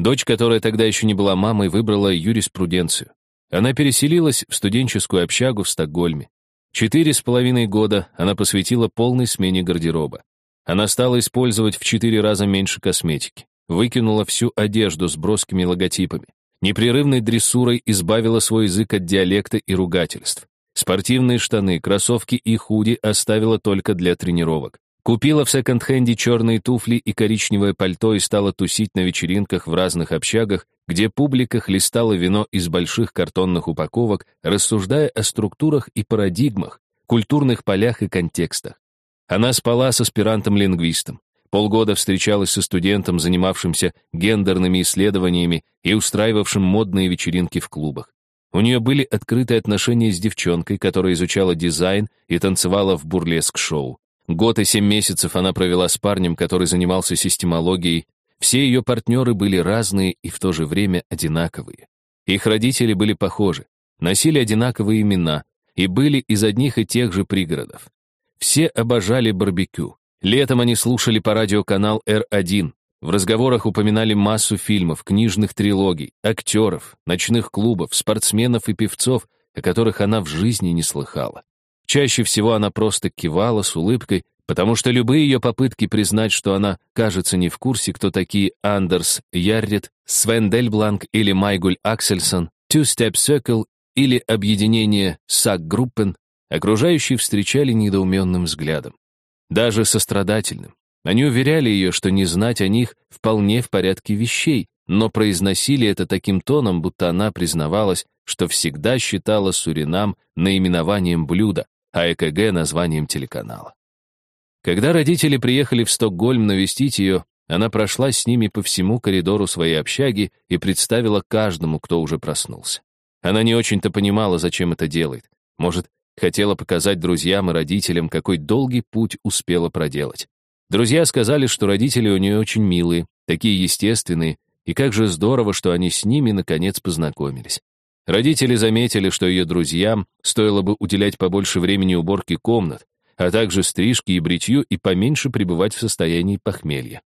Дочь, которая тогда еще не была мамой, выбрала юриспруденцию. Она переселилась в студенческую общагу в Стокгольме. Четыре с половиной года она посвятила полной смене гардероба. Она стала использовать в четыре раза меньше косметики, выкинула всю одежду с броскими логотипами, непрерывной дрессурой избавила свой язык от диалекта и ругательств. Спортивные штаны, кроссовки и худи оставила только для тренировок. Купила в секонд-хенде черные туфли и коричневое пальто и стала тусить на вечеринках в разных общагах, где публика хлестала вино из больших картонных упаковок, рассуждая о структурах и парадигмах, культурных полях и контекстах. Она спала с аспирантом-лингвистом, полгода встречалась со студентом, занимавшимся гендерными исследованиями и устраивавшим модные вечеринки в клубах. У нее были открытые отношения с девчонкой, которая изучала дизайн и танцевала в бурлеск-шоу. Год и семь месяцев она провела с парнем, который занимался системологией. Все ее партнеры были разные и в то же время одинаковые. Их родители были похожи, носили одинаковые имена и были из одних и тех же пригородов. Все обожали барбекю. Летом они слушали по радио канал R1. В разговорах упоминали массу фильмов, книжных трилогий, актеров, ночных клубов, спортсменов и певцов, о которых она в жизни не слыхала. Чаще всего она просто кивала с улыбкой, потому что любые ее попытки признать, что она, кажется, не в курсе, кто такие Андерс Яррит, Свен Дельбланк или Майгуль Аксельсон, Two Step Circle или объединение Сак Группен, окружающие встречали недоуменным взглядом. Даже сострадательным. Они уверяли ее, что не знать о них вполне в порядке вещей, но произносили это таким тоном, будто она признавалась, что всегда считала Суринам наименованием блюда, а ЭКГ — названием телеканала. Когда родители приехали в Стокгольм навестить ее, она прошла с ними по всему коридору своей общаги и представила каждому, кто уже проснулся. Она не очень-то понимала, зачем это делает. Может, хотела показать друзьям и родителям, какой долгий путь успела проделать. Друзья сказали, что родители у нее очень милые, такие естественные, и как же здорово, что они с ними наконец познакомились. Родители заметили, что ее друзьям стоило бы уделять побольше времени уборке комнат, а также стрижке и бритью и поменьше пребывать в состоянии похмелья.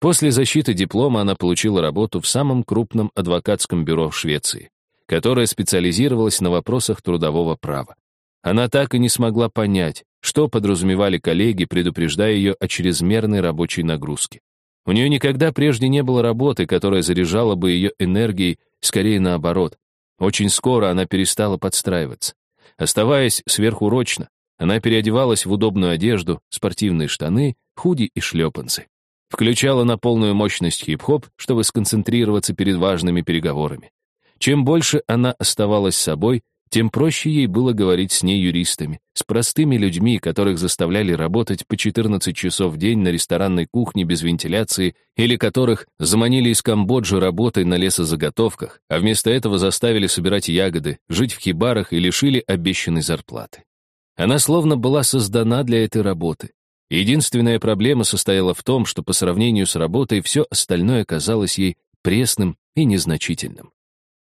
После защиты диплома она получила работу в самом крупном адвокатском бюро в Швеции, которое специализировалось на вопросах трудового права. Она так и не смогла понять, что подразумевали коллеги, предупреждая ее о чрезмерной рабочей нагрузке. У нее никогда прежде не было работы, которая заряжала бы ее энергией, скорее наоборот. Очень скоро она перестала подстраиваться. Оставаясь сверхурочно, она переодевалась в удобную одежду, спортивные штаны, худи и шлепанцы. Включала на полную мощность хип-хоп, чтобы сконцентрироваться перед важными переговорами. Чем больше она оставалась собой, тем проще ей было говорить с ней юристами, с простыми людьми, которых заставляли работать по 14 часов в день на ресторанной кухне без вентиляции или которых заманили из Камбоджи работой на лесозаготовках, а вместо этого заставили собирать ягоды, жить в хибарах и лишили обещанной зарплаты. Она словно была создана для этой работы. Единственная проблема состояла в том, что по сравнению с работой все остальное казалось ей пресным и незначительным.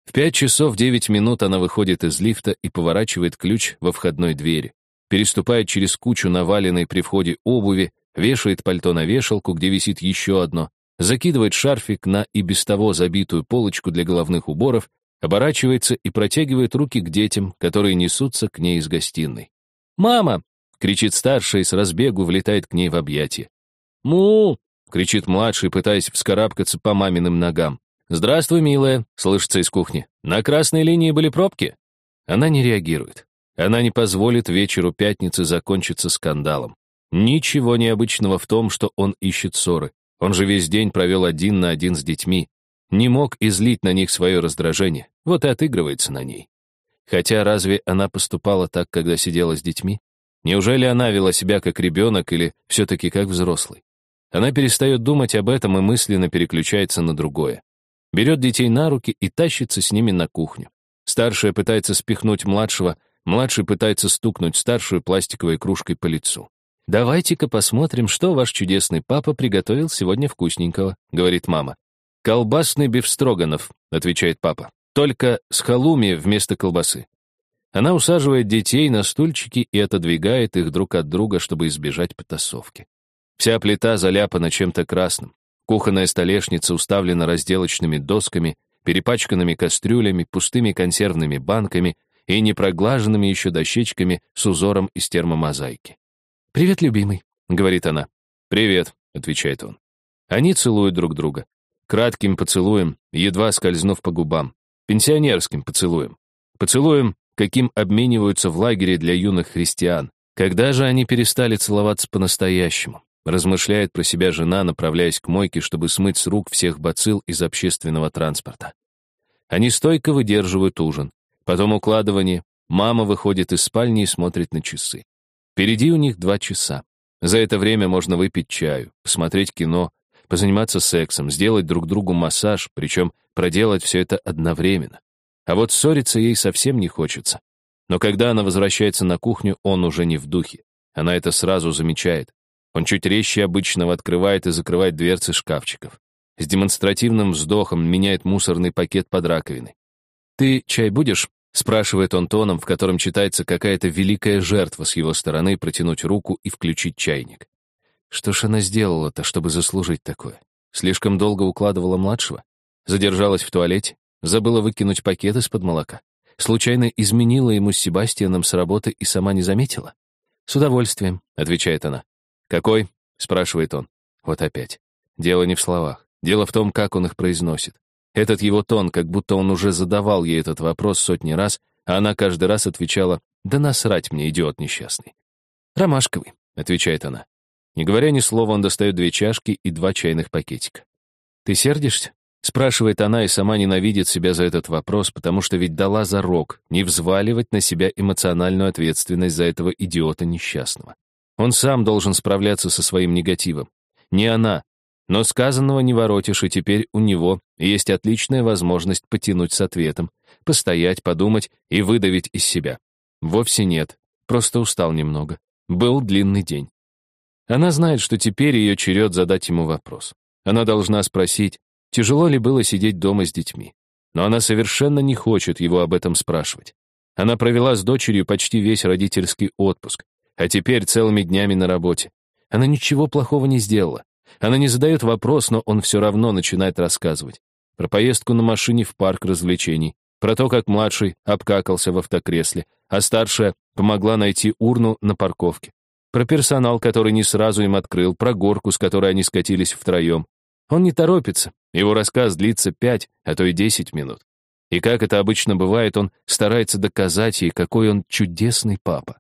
В пять часов девять минут она выходит из лифта и поворачивает ключ во входной двери, переступает через кучу наваленной при входе обуви, вешает пальто на вешалку, где висит еще одно, закидывает шарфик на и без того забитую полочку для головных уборов, оборачивается и протягивает руки к детям, которые несутся к ней из гостиной. «Мама!» — кричит старшая и с разбегу влетает к ней в объятия. «Му!» — кричит младший, пытаясь вскарабкаться по маминым ногам. «Здравствуй, милая», — слышится из кухни. «На красной линии были пробки?» Она не реагирует. Она не позволит вечеру пятницы закончиться скандалом. Ничего необычного в том, что он ищет ссоры. Он же весь день провел один на один с детьми. Не мог излить на них свое раздражение. Вот и отыгрывается на ней. Хотя разве она поступала так, когда сидела с детьми? Неужели она вела себя как ребенок или все-таки как взрослый? Она перестает думать об этом и мысленно переключается на другое берет детей на руки и тащится с ними на кухню. Старшая пытается спихнуть младшего, младший пытается стукнуть старшую пластиковой кружкой по лицу. «Давайте-ка посмотрим, что ваш чудесный папа приготовил сегодня вкусненького», — говорит мама. «Колбасный бифстроганов», — отвечает папа. «Только с халуми вместо колбасы». Она усаживает детей на стульчики и отодвигает их друг от друга, чтобы избежать потасовки. Вся плита заляпана чем-то красным. Кухонная столешница уставлена разделочными досками, перепачканными кастрюлями, пустыми консервными банками и непроглаженными еще дощечками с узором из термомозаики. «Привет, любимый», — говорит она. «Привет», — отвечает он. Они целуют друг друга. Кратким поцелуем, едва скользнув по губам. Пенсионерским поцелуем. Поцелуем, каким обмениваются в лагере для юных христиан. Когда же они перестали целоваться по-настоящему? Размышляет про себя жена, направляясь к мойке, чтобы смыть с рук всех бацилл из общественного транспорта. Они стойко выдерживают ужин. Потом укладывание. Мама выходит из спальни и смотрит на часы. Впереди у них два часа. За это время можно выпить чаю, посмотреть кино, позаниматься сексом, сделать друг другу массаж, причем проделать все это одновременно. А вот ссориться ей совсем не хочется. Но когда она возвращается на кухню, он уже не в духе. Она это сразу замечает. Он чуть резче обычного открывает и закрывает дверцы шкафчиков. С демонстративным вздохом меняет мусорный пакет под раковиной. «Ты чай будешь?» — спрашивает он тоном, в котором читается какая-то великая жертва с его стороны протянуть руку и включить чайник. Что ж она сделала-то, чтобы заслужить такое? Слишком долго укладывала младшего? Задержалась в туалете? Забыла выкинуть пакет из-под молока? Случайно изменила ему с Себастьяном с работы и сама не заметила? «С удовольствием», — отвечает она. «Какой?» — спрашивает он. Вот опять. Дело не в словах. Дело в том, как он их произносит. Этот его тон, как будто он уже задавал ей этот вопрос сотни раз, а она каждый раз отвечала «Да насрать мне, идиот несчастный». «Ромашковый», — отвечает она. Не говоря ни слова, он достает две чашки и два чайных пакетика. «Ты сердишься?» — спрашивает она и сама ненавидит себя за этот вопрос, потому что ведь дала зарок не взваливать на себя эмоциональную ответственность за этого идиота несчастного. Он сам должен справляться со своим негативом. Не она. Но сказанного не воротишь, и теперь у него есть отличная возможность потянуть с ответом, постоять, подумать и выдавить из себя. Вовсе нет. Просто устал немного. Был длинный день. Она знает, что теперь ее черед задать ему вопрос. Она должна спросить, тяжело ли было сидеть дома с детьми. Но она совершенно не хочет его об этом спрашивать. Она провела с дочерью почти весь родительский отпуск, а теперь целыми днями на работе. Она ничего плохого не сделала. Она не задает вопрос, но он все равно начинает рассказывать. Про поездку на машине в парк развлечений, про то, как младший обкакался в автокресле, а старшая помогла найти урну на парковке, про персонал, который не сразу им открыл, про горку, с которой они скатились втроем. Он не торопится, его рассказ длится пять, а то и десять минут. И как это обычно бывает, он старается доказать ей, какой он чудесный папа.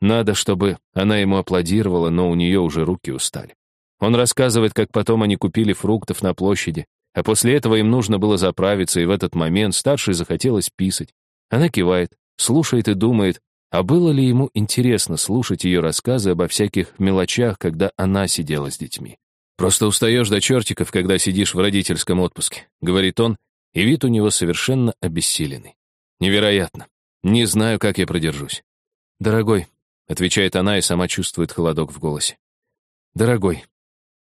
Надо, чтобы она ему аплодировала, но у нее уже руки устали. Он рассказывает, как потом они купили фруктов на площади, а после этого им нужно было заправиться, и в этот момент старшей захотелось писать. Она кивает, слушает и думает, а было ли ему интересно слушать ее рассказы обо всяких мелочах, когда она сидела с детьми? «Просто устаешь до чертиков, когда сидишь в родительском отпуске», — говорит он, и вид у него совершенно обессиленный. «Невероятно. Не знаю, как я продержусь». «Дорогой», — отвечает она и сама чувствует холодок в голосе. «Дорогой».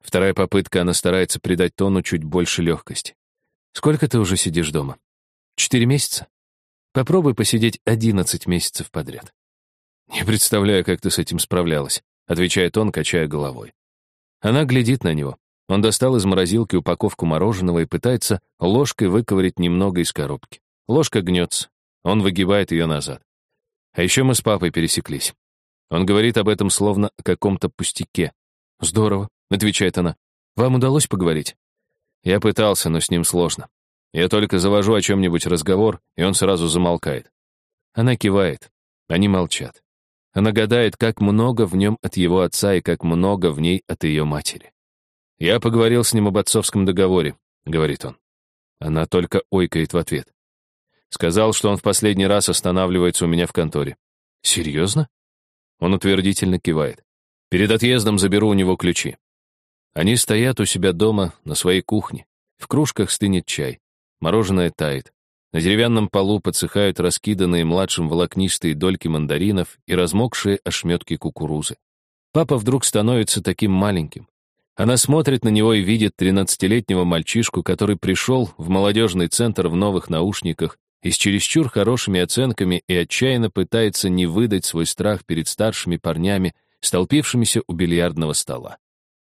Вторая попытка, она старается придать тону чуть больше легкости. «Сколько ты уже сидишь дома?» «Четыре месяца?» Попробуй посидеть одиннадцать месяцев подряд. Не представляю, как ты с этим справлялась, отвечает он, качая головой. Она глядит на него. Он достал из морозилки упаковку мороженого и пытается ложкой выковырять немного из коробки. Ложка гнется. Он выгибает ее назад. А еще мы с папой пересеклись. Он говорит об этом словно о каком-то пустяке. «Здорово», — отвечает она. «Вам удалось поговорить?» Я пытался, но с ним сложно. Я только завожу о чем-нибудь разговор, и он сразу замолкает. Она кивает. Они молчат. Она гадает, как много в нем от его отца и как много в ней от ее матери. «Я поговорил с ним об отцовском договоре», — говорит он. Она только ойкает в ответ. Сказал, что он в последний раз останавливается у меня в конторе. «Серьезно?» Он утвердительно кивает. «Перед отъездом заберу у него ключи». Они стоят у себя дома, на своей кухне. В кружках стынет чай. Мороженое тает. На деревянном полу подсыхают раскиданные младшим волокнистые дольки мандаринов и размокшие ошметки кукурузы. Папа вдруг становится таким маленьким. Она смотрит на него и видит тринадцатилетнего мальчишку, который пришел в молодежный центр в новых наушниках и с чересчур хорошими оценками и отчаянно пытается не выдать свой страх перед старшими парнями, столпившимися у бильярдного стола.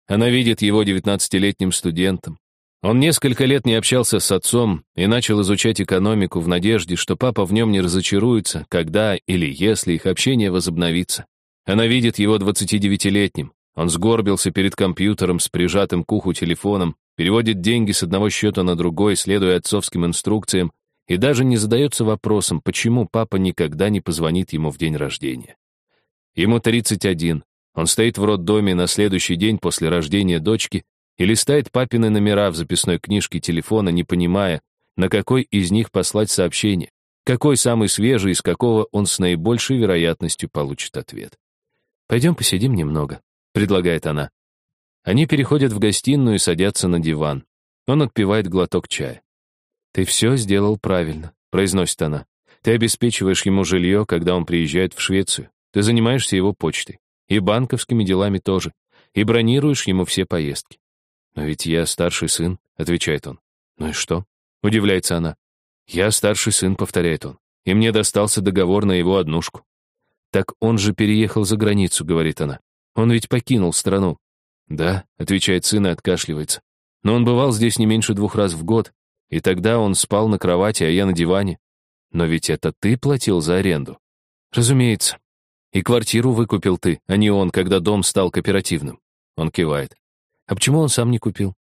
Она видит его девятнадцатилетним студентом. Он несколько лет не общался с отцом и начал изучать экономику в надежде, что папа в нем не разочаруется, когда или если их общение возобновится. Она видит его 29-летним. Он сгорбился перед компьютером с прижатым к уху телефоном, переводит деньги с одного счета на другой, следуя отцовским инструкциям, и даже не задается вопросом, почему папа никогда не позвонит ему в день рождения. Ему 31. Он стоит в роддоме на следующий день после рождения дочки и листает папины номера в записной книжке телефона, не понимая, на какой из них послать сообщение, какой самый свежий, из какого он с наибольшей вероятностью получит ответ. «Пойдем посидим немного», — предлагает она. Они переходят в гостиную и садятся на диван. Он отпивает глоток чая. «Ты все сделал правильно», — произносит она. «Ты обеспечиваешь ему жилье, когда он приезжает в Швецию. Ты занимаешься его почтой. И банковскими делами тоже. И бронируешь ему все поездки. «Но ведь я старший сын», — отвечает он. «Ну и что?» — удивляется она. «Я старший сын», — повторяет он. «И мне достался договор на его однушку». «Так он же переехал за границу», — говорит она. «Он ведь покинул страну». «Да», — отвечает сын и откашливается. «Но он бывал здесь не меньше двух раз в год, и тогда он спал на кровати, а я на диване. Но ведь это ты платил за аренду. Разумеется. И квартиру выкупил ты, а не он, когда дом стал кооперативным. Он кивает. А почему он сам не купил?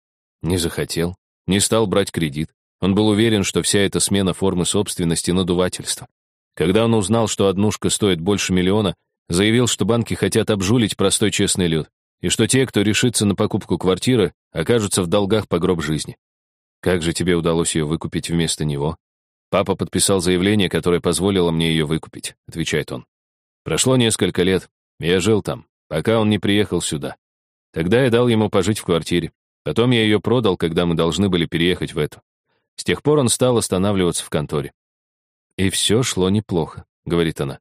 Не захотел. Не стал брать кредит. Он был уверен, что вся эта смена формы собственности — надувательство. Когда он узнал, что однушка стоит больше миллиона, заявил, что банки хотят обжулить простой честный люд, и что те, кто решится на покупку квартиры, окажутся в долгах по гроб жизни. Как же тебе удалось ее выкупить вместо него? Папа подписал заявление, которое позволило мне ее выкупить, отвечает он. Прошло несколько лет. Я жил там, пока он не приехал сюда. Тогда я дал ему пожить в квартире. Потом я ее продал, когда мы должны были переехать в эту. С тех пор он стал останавливаться в конторе. «И все шло неплохо», — говорит она.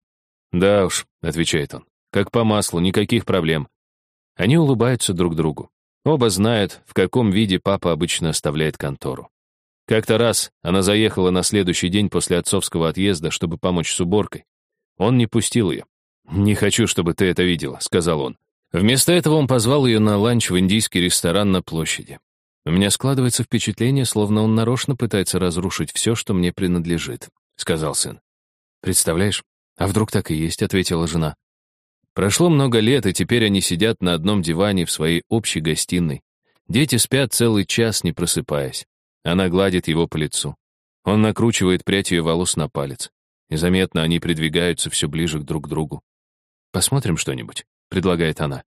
«Да уж», — отвечает он, — «как по маслу, никаких проблем». Они улыбаются друг другу. Оба знают, в каком виде папа обычно оставляет контору. Как-то раз она заехала на следующий день после отцовского отъезда, чтобы помочь с уборкой. Он не пустил ее. «Не хочу, чтобы ты это видела», — сказал он. Вместо этого он позвал ее на ланч в индийский ресторан на площади. У меня складывается впечатление, словно он нарочно пытается разрушить все, что мне принадлежит, — сказал сын. «Представляешь? А вдруг так и есть?» — ответила жена. Прошло много лет, и теперь они сидят на одном диване в своей общей гостиной. Дети спят целый час, не просыпаясь. Она гладит его по лицу. Он накручивает прядь ее волос на палец. Незаметно они придвигаются все ближе друг к другу. «Посмотрим что-нибудь», — предлагает она.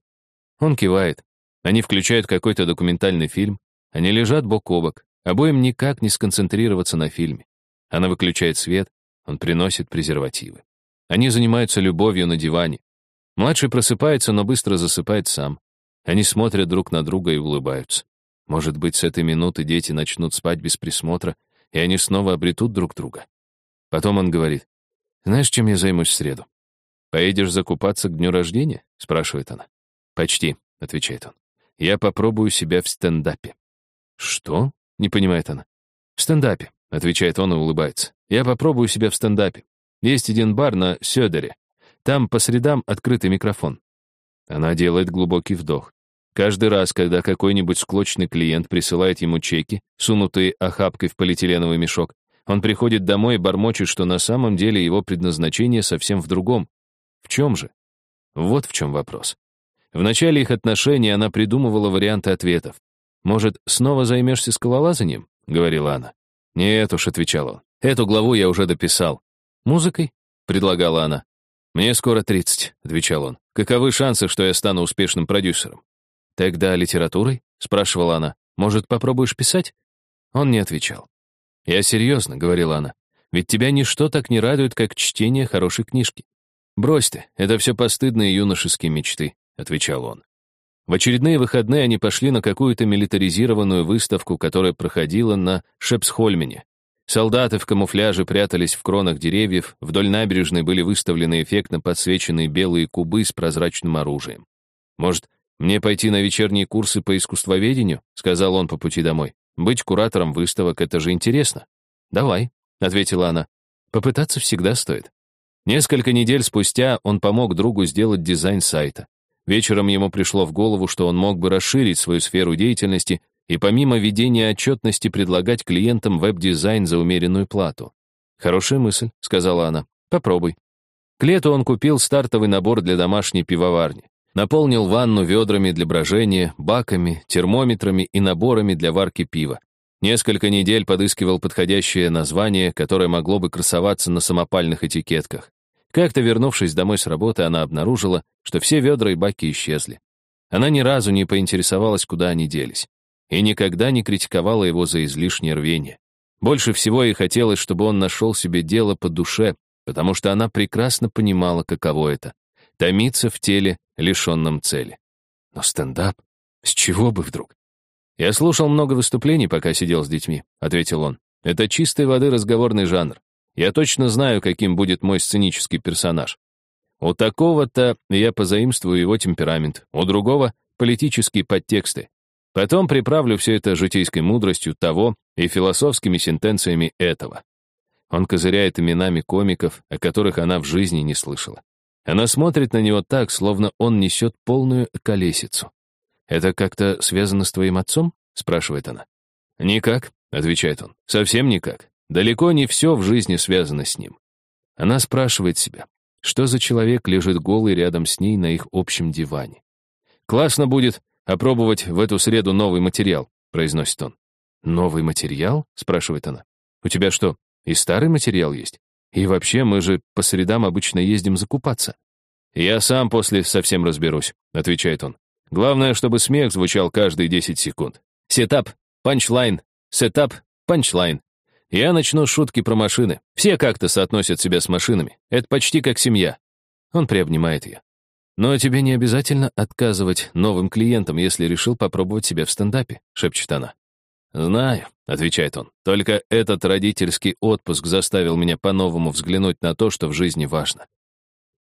Он кивает. Они включают какой-то документальный фильм. Они лежат бок о бок. Обоим никак не сконцентрироваться на фильме. Она выключает свет, он приносит презервативы. Они занимаются любовью на диване. Младший просыпается, но быстро засыпает сам. Они смотрят друг на друга и улыбаются. Может быть, с этой минуты дети начнут спать без присмотра, и они снова обретут друг друга. Потом он говорит, «Знаешь, чем я займусь в среду?» «Поедешь закупаться к дню рождения?» — спрашивает она. «Почти», — отвечает он. «Я попробую себя в стендапе». «Что?» — не понимает она. «В стендапе», — отвечает он и улыбается. «Я попробую себя в стендапе. Есть один бар на Сёдере. Там по средам открытый микрофон. Она делает глубокий вдох. Каждый раз, когда какой-нибудь склочный клиент присылает ему чеки, сунутые охапкой в полиэтиленовый мешок, он приходит домой и бормочет, что на самом деле его предназначение совсем в другом. В чем же? Вот в чем вопрос. В начале их отношений она придумывала варианты ответов. «Может, снова займешься скалолазанием?» — говорила она. «Нет уж», — отвечал он. «Эту главу я уже дописал». «Музыкой?» — предлагала она. «Мне скоро 30», — отвечал он. «Каковы шансы, что я стану успешным продюсером?» «Тогда литературой?» — спрашивала она. «Может, попробуешь писать?» Он не отвечал. «Я серьезно», — говорила она. «Ведь тебя ничто так не радует, как чтение хорошей книжки». «Брось ты, это все постыдные юношеские мечты», — отвечал он. В очередные выходные они пошли на какую-то милитаризированную выставку, которая проходила на Шепсхольмене, Солдаты в камуфляже прятались в кронах деревьев, вдоль набережной были выставлены эффектно подсвеченные белые кубы с прозрачным оружием. «Может, мне пойти на вечерние курсы по искусствоведению?» — сказал он по пути домой. «Быть куратором выставок — это же интересно». «Давай», — ответила она. «Попытаться всегда стоит». Несколько недель спустя он помог другу сделать дизайн сайта. Вечером ему пришло в голову, что он мог бы расширить свою сферу деятельности и помимо ведения отчетности предлагать клиентам веб-дизайн за умеренную плату. «Хорошая мысль», — сказала она. «Попробуй». К лету он купил стартовый набор для домашней пивоварни. Наполнил ванну ведрами для брожения, баками, термометрами и наборами для варки пива. Несколько недель подыскивал подходящее название, которое могло бы красоваться на самопальных этикетках. Как-то вернувшись домой с работы, она обнаружила, что все ведра и баки исчезли. Она ни разу не поинтересовалась, куда они делись. И никогда не критиковала его за излишнее рвение. Больше всего ей хотелось, чтобы он нашел себе дело по душе, потому что она прекрасно понимала, каково это — томиться в теле, лишенном цели. Но стендап? С чего бы вдруг? «Я слушал много выступлений, пока сидел с детьми», — ответил он. «Это чистой воды разговорный жанр. Я точно знаю, каким будет мой сценический персонаж. У такого-то я позаимствую его темперамент, у другого — политические подтексты. Потом приправлю все это житейской мудростью того и философскими сентенциями этого. Он козыряет именами комиков, о которых она в жизни не слышала. Она смотрит на него так, словно он несет полную колесицу. «Это как-то связано с твоим отцом?» — спрашивает она. «Никак», — отвечает он, — «совсем никак. Далеко не все в жизни связано с ним». Она спрашивает себя, что за человек лежит голый рядом с ней на их общем диване. «Классно будет опробовать в эту среду новый материал», — произносит он. «Новый материал?» — спрашивает она. «У тебя что, и старый материал есть? И вообще, мы же по средам обычно ездим закупаться». «Я сам после со всем разберусь», — отвечает он. Главное, чтобы смех звучал каждые 10 секунд. Сетап, панчлайн, сетап, панчлайн. Я начну с шутки про машины. Все как-то соотносят себя с машинами. Это почти как семья. Он приобнимает ее. «Но тебе не обязательно отказывать новым клиентам, если решил попробовать себя в стендапе», — шепчет она. «Знаю», — отвечает он, — «только этот родительский отпуск заставил меня по-новому взглянуть на то, что в жизни важно».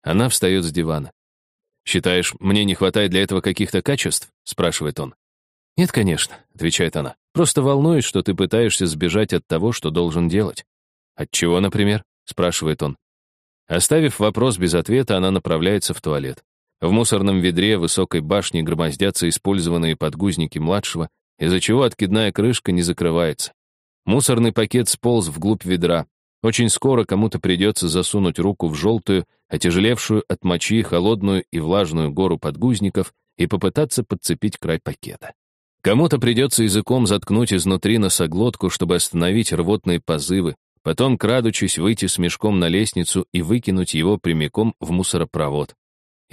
Она встает с дивана. «Считаешь, мне не хватает для этого каких-то качеств?» — спрашивает он. «Нет, конечно», — отвечает она. «Просто волнуюсь, что ты пытаешься сбежать от того, что должен делать». «От чего, например?» — спрашивает он. Оставив вопрос без ответа, она направляется в туалет. В мусорном ведре высокой башни громоздятся использованные подгузники младшего, из-за чего откидная крышка не закрывается. Мусорный пакет сполз вглубь ведра. Очень скоро кому-то придется засунуть руку в желтую, отяжелевшую от мочи, холодную и влажную гору подгузников и попытаться подцепить край пакета. Кому-то придется языком заткнуть изнутри носоглотку, чтобы остановить рвотные позывы, потом, крадучись, выйти с мешком на лестницу и выкинуть его прямиком в мусоропровод.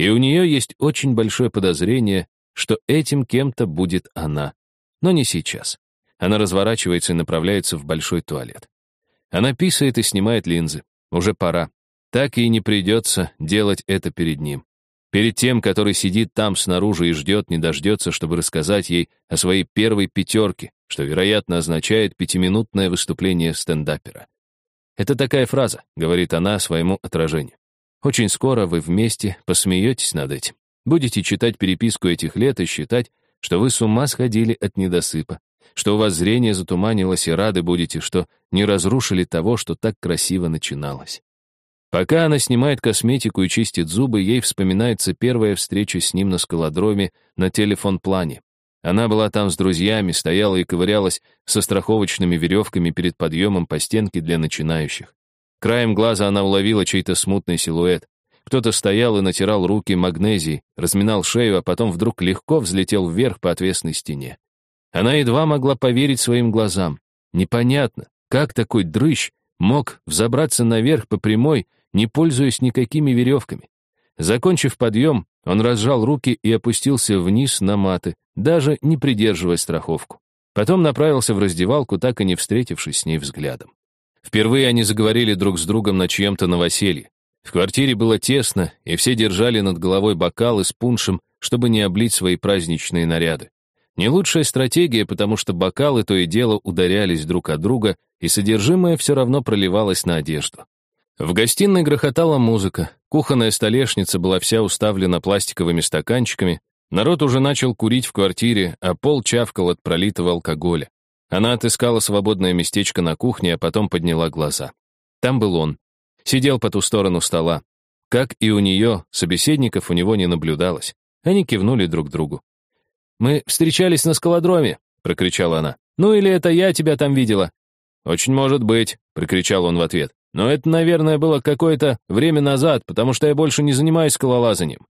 И у нее есть очень большое подозрение, что этим кем-то будет она. Но не сейчас. Она разворачивается и направляется в большой туалет. Она писает и снимает линзы. Уже пора так и не придется делать это перед ним. Перед тем, который сидит там снаружи и ждет, не дождется, чтобы рассказать ей о своей первой пятерке, что, вероятно, означает пятиминутное выступление стендапера. «Это такая фраза», — говорит она своему отражению. «Очень скоро вы вместе посмеетесь над этим. Будете читать переписку этих лет и считать, что вы с ума сходили от недосыпа, что у вас зрение затуманилось и рады будете, что не разрушили того, что так красиво начиналось. Пока она снимает косметику и чистит зубы, ей вспоминается первая встреча с ним на скалодроме на телефон-плане. Она была там с друзьями, стояла и ковырялась со страховочными веревками перед подъемом по стенке для начинающих. Краем глаза она уловила чей-то смутный силуэт. Кто-то стоял и натирал руки магнезией, разминал шею, а потом вдруг легко взлетел вверх по отвесной стене. Она едва могла поверить своим глазам. Непонятно, как такой дрыщ мог взобраться наверх по прямой, не пользуясь никакими веревками. Закончив подъем, он разжал руки и опустился вниз на маты, даже не придерживая страховку. Потом направился в раздевалку, так и не встретившись с ней взглядом. Впервые они заговорили друг с другом на чьем-то новоселье. В квартире было тесно, и все держали над головой бокалы с пуншем, чтобы не облить свои праздничные наряды. Не лучшая стратегия, потому что бокалы то и дело ударялись друг от друга, и содержимое все равно проливалось на одежду. В гостиной грохотала музыка, кухонная столешница была вся уставлена пластиковыми стаканчиками, народ уже начал курить в квартире, а пол чавкал от пролитого алкоголя. Она отыскала свободное местечко на кухне, а потом подняла глаза. Там был он. Сидел по ту сторону стола. Как и у нее, собеседников у него не наблюдалось. Они кивнули друг другу. «Мы встречались на скалодроме», — прокричала она. «Ну или это я тебя там видела?» «Очень может быть», — прокричал он в ответ. «Но это, наверное, было какое-то время назад, потому что я больше не занимаюсь скалолазанием».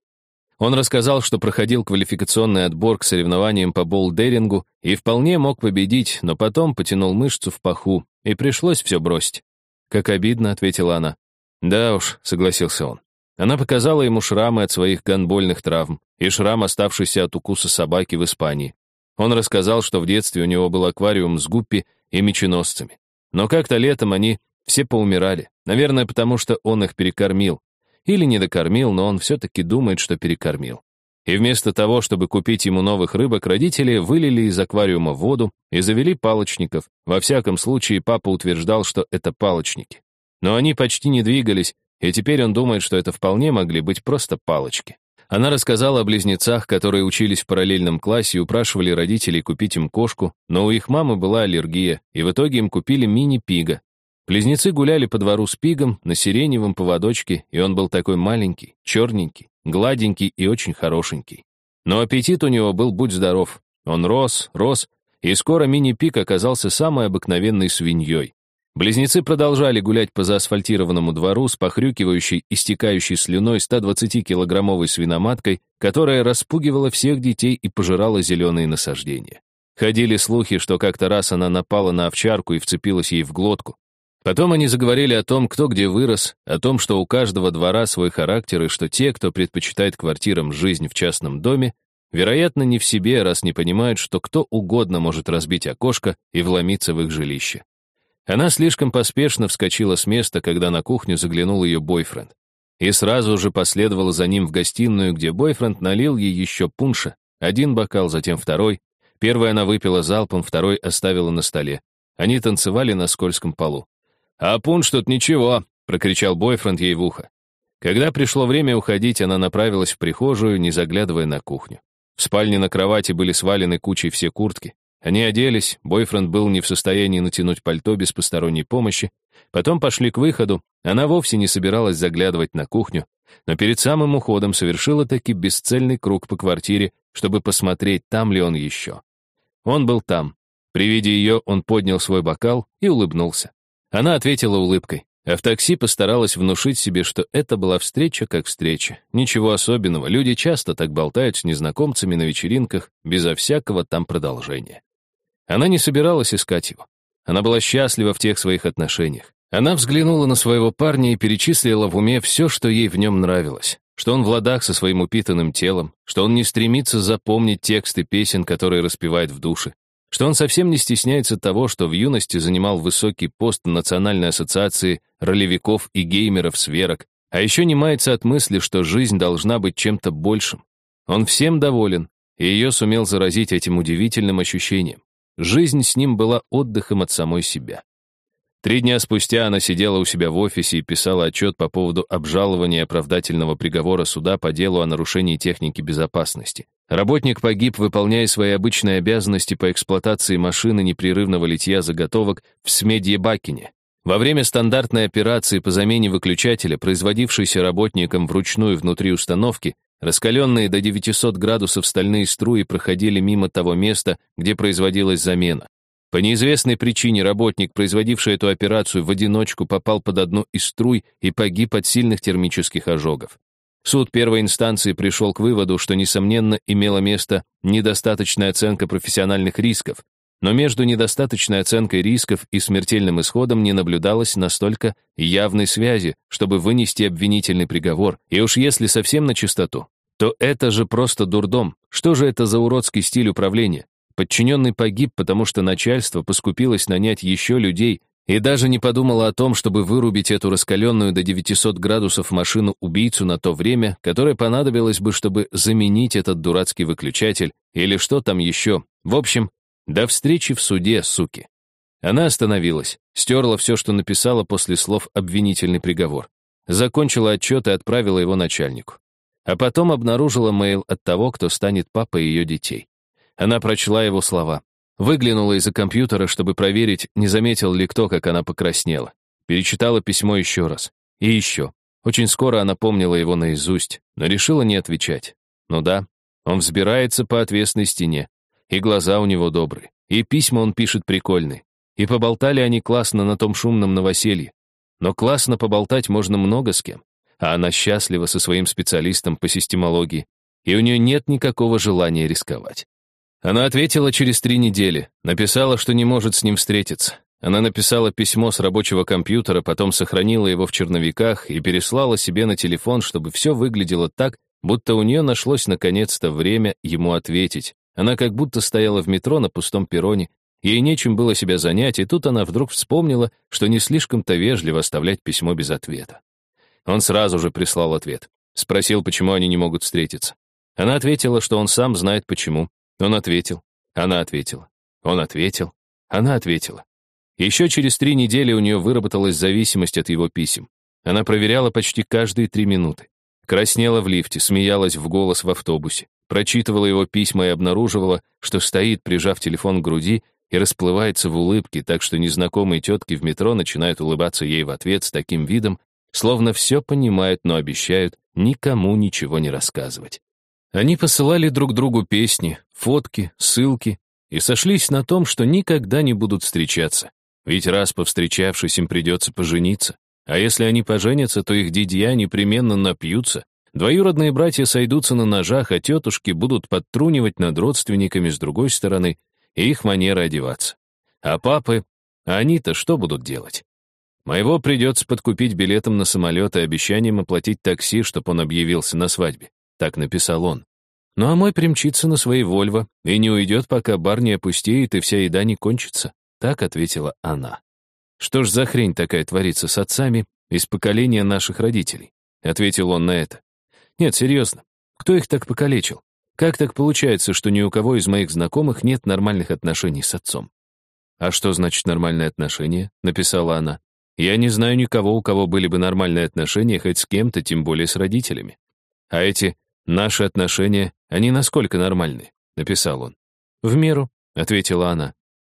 Он рассказал, что проходил квалификационный отбор к соревнованиям по болдерингу и вполне мог победить, но потом потянул мышцу в паху, и пришлось все бросить. «Как обидно», — ответила она. «Да уж», — согласился он. Она показала ему шрамы от своих гонбольных травм и шрам, оставшийся от укуса собаки в Испании. Он рассказал, что в детстве у него был аквариум с гуппи и меченосцами. Но как-то летом они все поумирали, наверное, потому что он их перекормил. Или не докормил, но он все-таки думает, что перекормил. И вместо того, чтобы купить ему новых рыбок, родители вылили из аквариума воду и завели палочников. Во всяком случае, папа утверждал, что это палочники. Но они почти не двигались, и теперь он думает, что это вполне могли быть просто палочки. Она рассказала о близнецах, которые учились в параллельном классе и упрашивали родителей купить им кошку, но у их мамы была аллергия, и в итоге им купили мини-пига. Близнецы гуляли по двору с пигом на сиреневом поводочке, и он был такой маленький, черненький, гладенький и очень хорошенький. Но аппетит у него был будь здоров. Он рос, рос, и скоро мини-пик оказался самой обыкновенной свиньей. Близнецы продолжали гулять по заасфальтированному двору с похрюкивающей, истекающей слюной 120-килограммовой свиноматкой, которая распугивала всех детей и пожирала зеленые насаждения. Ходили слухи, что как-то раз она напала на овчарку и вцепилась ей в глотку. Потом они заговорили о том, кто где вырос, о том, что у каждого двора свой характер и что те, кто предпочитает квартирам жизнь в частном доме, вероятно, не в себе, раз не понимают, что кто угодно может разбить окошко и вломиться в их жилище. Она слишком поспешно вскочила с места, когда на кухню заглянул ее бойфренд. И сразу же последовала за ним в гостиную, где бойфренд налил ей еще пунша. Один бокал, затем второй. Первый она выпила залпом, второй оставила на столе. Они танцевали на скользком полу. «А пунш тут ничего», — прокричал бойфренд ей в ухо. Когда пришло время уходить, она направилась в прихожую, не заглядывая на кухню. В спальне на кровати были свалены кучей все куртки. Они оделись, бойфренд был не в состоянии натянуть пальто без посторонней помощи. Потом пошли к выходу, она вовсе не собиралась заглядывать на кухню, но перед самым уходом совершила таки бесцельный круг по квартире, чтобы посмотреть, там ли он еще. Он был там. При виде ее он поднял свой бокал и улыбнулся. Она ответила улыбкой, а в такси постаралась внушить себе, что это была встреча как встреча. Ничего особенного, люди часто так болтают с незнакомцами на вечеринках, безо всякого там продолжения. Она не собиралась искать его. Она была счастлива в тех своих отношениях. Она взглянула на своего парня и перечислила в уме все, что ей в нем нравилось. Что он в ладах со своим упитанным телом, что он не стремится запомнить тексты песен, которые распевает в душе, что он совсем не стесняется того, что в юности занимал высокий пост Национальной ассоциации ролевиков и геймеров сверок, а еще не мается от мысли, что жизнь должна быть чем-то большим. Он всем доволен, и ее сумел заразить этим удивительным ощущением. Жизнь с ним была отдыхом от самой себя. Три дня спустя она сидела у себя в офисе и писала отчет по поводу обжалования оправдательного приговора суда по делу о нарушении техники безопасности. Работник погиб, выполняя свои обычные обязанности по эксплуатации машины непрерывного литья заготовок в Смедье-Бакине. Во время стандартной операции по замене выключателя, производившейся работником вручную внутри установки, Раскаленные до 900 градусов стальные струи проходили мимо того места, где производилась замена. По неизвестной причине работник, производивший эту операцию в одиночку, попал под одну из струй и погиб от сильных термических ожогов. Суд первой инстанции пришел к выводу, что, несомненно, имела место недостаточная оценка профессиональных рисков, но между недостаточной оценкой рисков и смертельным исходом не наблюдалось настолько явной связи, чтобы вынести обвинительный приговор, и уж если совсем на чистоту, то это же просто дурдом. Что же это за уродский стиль управления? Подчиненный погиб, потому что начальство поскупилось нанять еще людей и даже не подумало о том, чтобы вырубить эту раскаленную до 900 градусов машину-убийцу на то время, которое понадобилось бы, чтобы заменить этот дурацкий выключатель или что там еще. В общем, до встречи в суде, суки. Она остановилась, стерла все, что написала после слов «обвинительный приговор». Закончила отчет и отправила его начальнику. А потом обнаружила мейл от того, кто станет папой ее детей. Она прочла его слова. Выглянула из-за компьютера, чтобы проверить, не заметил ли кто, как она покраснела. Перечитала письмо еще раз. И еще. Очень скоро она помнила его наизусть, но решила не отвечать. Ну да, Он взбирается по отвесной стене, и глаза у него добрые, и письма он пишет прикольные. И поболтали они классно на том шумном новоселье. Но классно поболтать можно много с кем. А она счастлива со своим специалистом по системологии, и у нее нет никакого желания рисковать. Она ответила через три недели, написала, что не может с ним встретиться. Она написала письмо с рабочего компьютера, потом сохранила его в черновиках и переслала себе на телефон, чтобы все выглядело так, будто у нее нашлось наконец-то время ему ответить. Она как будто стояла в метро на пустом перроне, ей нечем было себя занять, и тут она вдруг вспомнила, что не слишком-то вежливо оставлять письмо без ответа. Он сразу же прислал ответ. Спросил, почему они не могут встретиться. Она ответила, что он сам знает почему. Он ответил. Она ответила. Он ответил. Она ответила. Еще через три недели у нее выработалась зависимость от его писем. Она проверяла почти каждые три минуты. Краснела в лифте, смеялась в голос в автобусе, прочитывала его письма и обнаруживала, что стоит, прижав телефон к груди, и расплывается в улыбке, так что незнакомые тетки в метро начинают улыбаться ей в ответ с таким видом, словно все понимают, но обещают никому ничего не рассказывать. Они посылали друг другу песни, фотки, ссылки и сошлись на том, что никогда не будут встречаться. Ведь раз повстречавшись, им придется пожениться. А если они поженятся, то их дядья непременно напьются. Двоюродные братья сойдутся на ножах, а тетушки будут подтрунивать над родственниками с другой стороны, и их манера одеваться. А папы, они-то что будут делать? Моего придется подкупить билетом на самолет и обещанием оплатить такси, чтобы он объявился на свадьбе. Так написал он. Ну а мой примчится на своей Вольво и не уйдет, пока бар не опустеет и вся еда не кончится. Так ответила она. Что ж за хрень такая творится с отцами из поколения наших родителей? Ответил он на это. Нет, серьезно. Кто их так покалечил? Как так получается, что ни у кого из моих знакомых нет нормальных отношений с отцом? А что значит нормальные отношения? Написала она. Я не знаю никого, у кого были бы нормальные отношения хоть с кем-то, тем более с родителями. А эти наши отношения, они насколько нормальны? Написал он. В меру, ответила она.